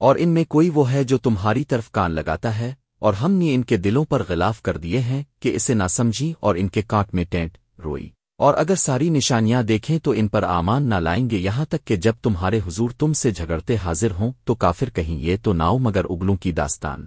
اور ان میں کوئی وہ ہے جو تمہاری طرف کان لگاتا ہے، اور ہم نے ان کے دلوں پر غلاف کر دیے ہیں کہ اسے نہ سمجھی اور ان کے کاٹ میں ٹینٹ روئی۔ اور اگر ساری نشانیاں دیکھیں تو ان پر آمان نہ لائیں گے یہاں تک کہ جب تمہارے حضور تم سے جھگڑتے حاضر ہوں تو کافر کہیں یہ تو ناؤ مگر اگلوں کی داستان۔